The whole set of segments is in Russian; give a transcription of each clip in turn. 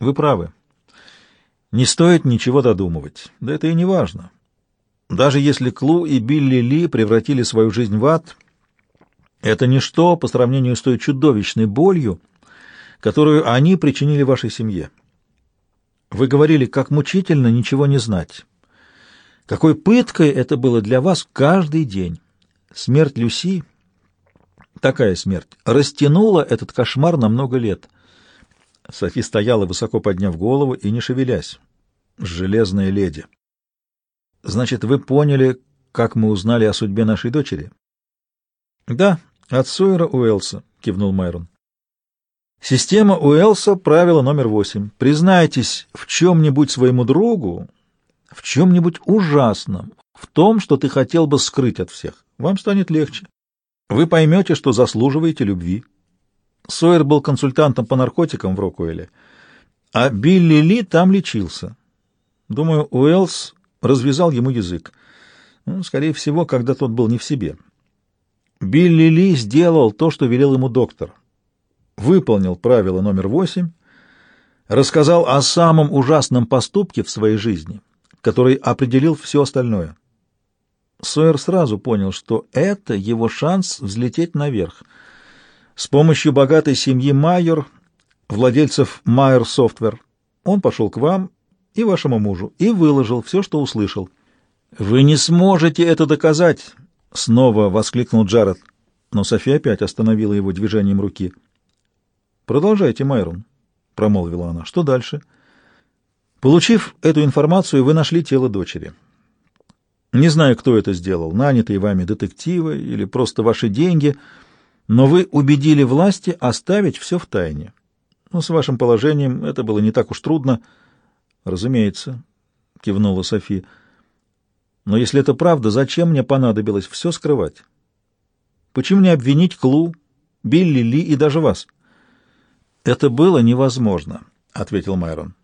Вы правы. Не стоит ничего додумывать. Да это и не важно. Даже если Клу и Билли Ли превратили свою жизнь в ад, это ничто по сравнению с той чудовищной болью, которую они причинили вашей семье. Вы говорили, как мучительно ничего не знать. Какой пыткой это было для вас каждый день. Смерть Люси, такая смерть, растянула этот кошмар на много лет. Софи стояла, высоко подняв голову и не шевелясь. Железная леди. Значит, вы поняли, как мы узнали о судьбе нашей дочери? Да, от Сойера Уэлса, кивнул Майрон. Система Уэлса, правило номер восемь. Признайтесь в чем-нибудь своему другу, в чем-нибудь ужасном, в том, что ты хотел бы скрыть от всех. Вам станет легче. Вы поймете, что заслуживаете любви. Сойер был консультантом по наркотикам в Рокуэле, а Билли Ли там лечился. Думаю, Уэллс развязал ему язык. Ну, скорее всего, когда тот был не в себе. Билли Ли сделал то, что велел ему доктор. Выполнил правило номер восемь, рассказал о самом ужасном поступке в своей жизни, который определил все остальное. Сойер сразу понял, что это его шанс взлететь наверх. С помощью богатой семьи Майор, владельцев Майер Софтвер, он пошел к вам и вашему мужу и выложил все, что услышал. «Вы не сможете это доказать!» — снова воскликнул Джаред. Но София опять остановила его движением руки. «Продолжайте, Майрон», — промолвила она. «Что дальше?» «Получив эту информацию, вы нашли тело дочери. Не знаю, кто это сделал, нанятые вами детективы или просто ваши деньги, но вы убедили власти оставить все в тайне. Ну, с вашим положением это было не так уж трудно». «Разумеется», — кивнула София. Но если это правда, зачем мне понадобилось все скрывать? Почему не обвинить Клу, Билли Ли и даже вас? Это было невозможно, ответил Майрон.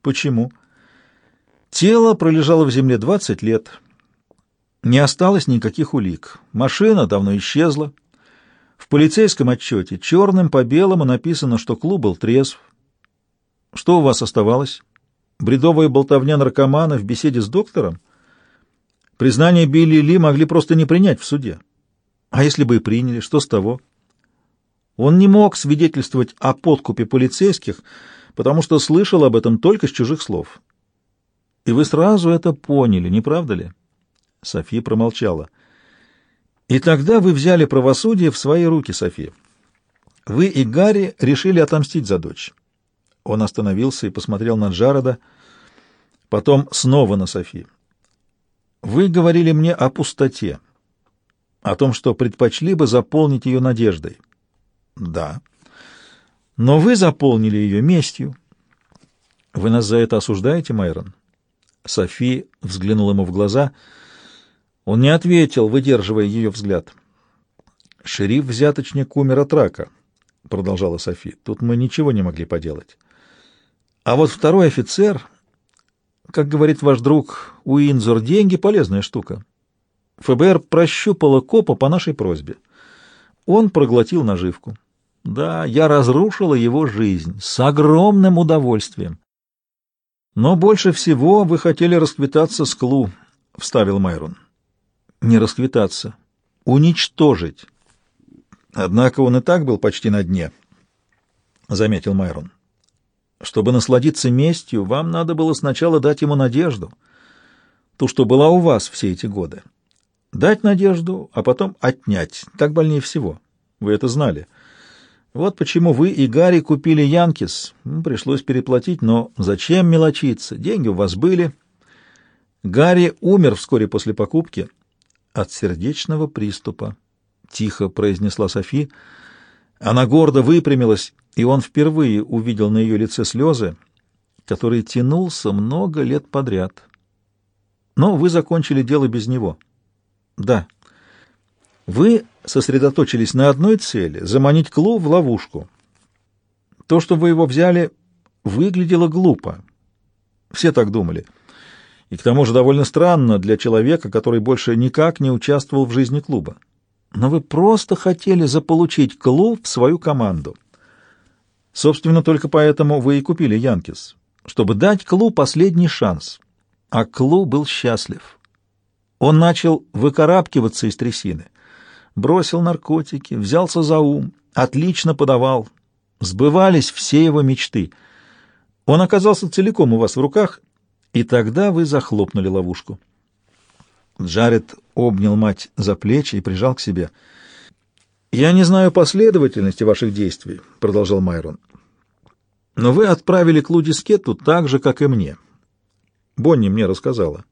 Почему? Тело пролежало в земле 20 лет. Не осталось никаких улик. Машина давно исчезла. В полицейском отчете черным по белому написано, что Клу был трезв. Что у вас оставалось? Бредовая болтовня наркомана в беседе с доктором? Признание Билли Ли могли просто не принять в суде. А если бы и приняли, что с того? Он не мог свидетельствовать о подкупе полицейских, потому что слышал об этом только с чужих слов. И вы сразу это поняли, не правда ли? София промолчала. И тогда вы взяли правосудие в свои руки, София. Вы и Гарри решили отомстить за дочь. Он остановился и посмотрел на Джарода, потом снова на Софию. Вы говорили мне о пустоте, о том, что предпочли бы заполнить ее надеждой. Да. Но вы заполнили ее местью. Вы нас за это осуждаете, Майрон? Софи взглянула ему в глаза. Он не ответил, выдерживая ее взгляд. «Шериф-взяточник умер от рака», — продолжала Софи. «Тут мы ничего не могли поделать. А вот второй офицер как говорит ваш друг Уинзор, деньги — полезная штука. ФБР прощупало копа по нашей просьбе. Он проглотил наживку. Да, я разрушила его жизнь с огромным удовольствием. Но больше всего вы хотели расквитаться с Клу, — вставил Майрон. Не расквитаться, уничтожить. Однако он и так был почти на дне, — заметил Майрон. Чтобы насладиться местью, вам надо было сначала дать ему надежду, ту, что была у вас все эти годы. Дать надежду, а потом отнять. Так больнее всего. Вы это знали. Вот почему вы и Гарри купили Янкис. Пришлось переплатить, но зачем мелочиться? Деньги у вас были. Гарри умер вскоре после покупки от сердечного приступа, — тихо произнесла Софи. Она гордо выпрямилась и он впервые увидел на ее лице слезы, который тянулся много лет подряд. Но вы закончили дело без него. Да. Вы сосредоточились на одной цели — заманить Клу в ловушку. То, что вы его взяли, выглядело глупо. Все так думали. И к тому же довольно странно для человека, который больше никак не участвовал в жизни клуба. Но вы просто хотели заполучить Клу в свою команду — Собственно, только поэтому вы и купили Янкис, чтобы дать Клу последний шанс. А Клу был счастлив. Он начал выкарабкиваться из трясины. Бросил наркотики, взялся за ум, отлично подавал. Сбывались все его мечты. Он оказался целиком у вас в руках, и тогда вы захлопнули ловушку. Джаред обнял мать за плечи и прижал к себе. «Я не знаю последовательности ваших действий», — продолжал Майрон. «Но вы отправили Клу дискету так же, как и мне. Бонни мне рассказала.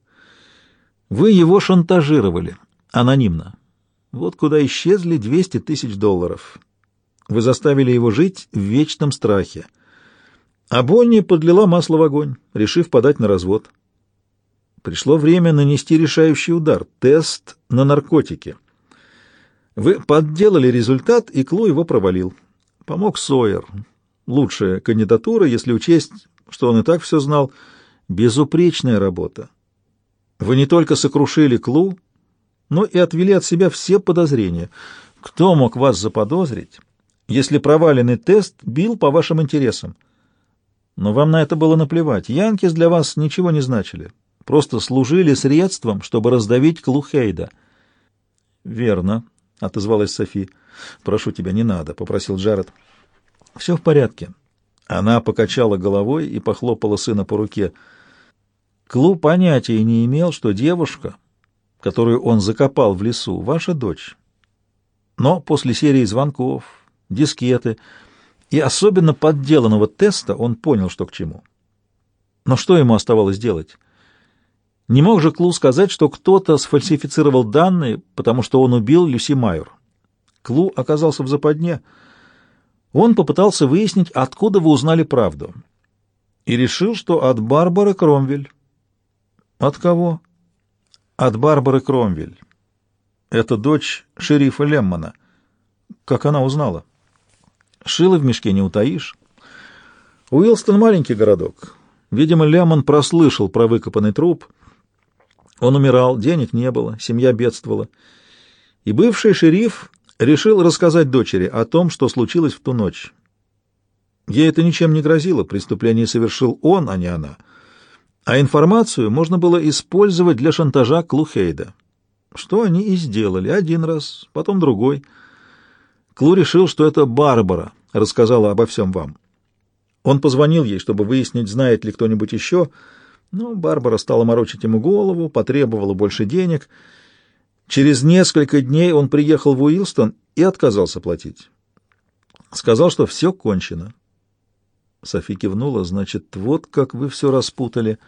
Вы его шантажировали, анонимно. Вот куда исчезли 200 тысяч долларов. Вы заставили его жить в вечном страхе. А Бонни подлила масло в огонь, решив подать на развод. Пришло время нанести решающий удар — тест на наркотики. Вы подделали результат, и Клу его провалил. Помог Сойер. Лучшая кандидатура, если учесть, что он и так все знал. Безупречная работа. Вы не только сокрушили Клу, но и отвели от себя все подозрения. Кто мог вас заподозрить, если проваленный тест бил по вашим интересам? Но вам на это было наплевать. Янкис для вас ничего не значили. Просто служили средством, чтобы раздавить Клу Хейда. «Верно», — отозвалась Софи. «Прошу тебя, не надо», — попросил Джаред. «Все в порядке». Она покачала головой и похлопала сына по руке. Клу понятия не имел, что девушка, которую он закопал в лесу, ваша дочь. Но после серии звонков, дискеты и особенно подделанного теста он понял, что к чему. Но что ему оставалось делать? Не мог же Клу сказать, что кто-то сфальсифицировал данные, потому что он убил Люси Майор. Клу оказался в западне. Он попытался выяснить, откуда вы узнали правду, и решил, что от Барбары Кромвель. От кого? От Барбары Кромвель. Это дочь шерифа Леммана. Как она узнала? Шило в мешке не утаишь. Уилстон — маленький городок. Видимо, Лемман прослышал про выкопанный труп. Он умирал, денег не было, семья бедствовала. И бывший шериф решил рассказать дочери о том, что случилось в ту ночь. Ей это ничем не грозило, преступление совершил он, а не она — а информацию можно было использовать для шантажа Клухейда. Что они и сделали один раз, потом другой. Клу решил, что это Барбара рассказала обо всем вам. Он позвонил ей, чтобы выяснить, знает ли кто-нибудь еще, но Барбара стала морочить ему голову, потребовала больше денег. Через несколько дней он приехал в Уилстон и отказался платить. Сказал, что все кончено. Софи кивнула. «Значит, вот как вы все распутали».